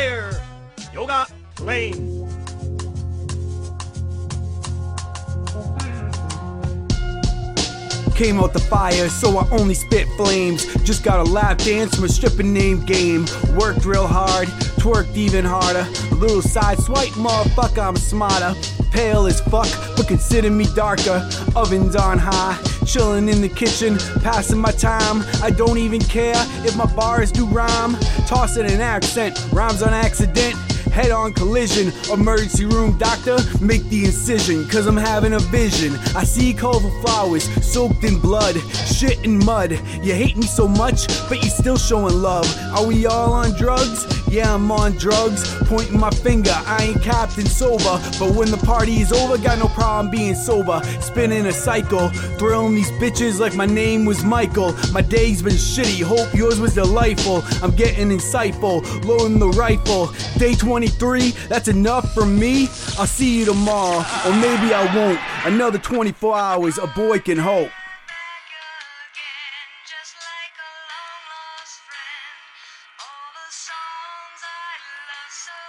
fire. Yoga flame. Came out the fire, so I only spit flames. Just got a lap dance from a stripping name game. Worked real hard, twerked even harder. A little side swipe, motherfucker, I'm smarter. Pale as fuck, but consider me darker. Ovens on high, chilling in the kitchen, passing my time. I don't even care if my bars do rhyme. Tossing an accent, rhymes on accident. Head on collision, emergency room doctor, make the incision, cause I'm having a vision. I see colorful flowers soaked in blood, shit and mud. You hate me so much, but you still showing love. Are we all on drugs? Yeah, I'm on drugs. Pointing my finger, I ain't captain sober. But when the party is over, got no problem being sober. Spinning a cycle, thrilling these bitches like my name was Michael. My day's been shitty, hope yours was delightful. I'm getting insightful, loading the rifle. Day 23, that's enough for me. I'll see you tomorrow, or maybe I won't. Another 24 hours, a boy can hope so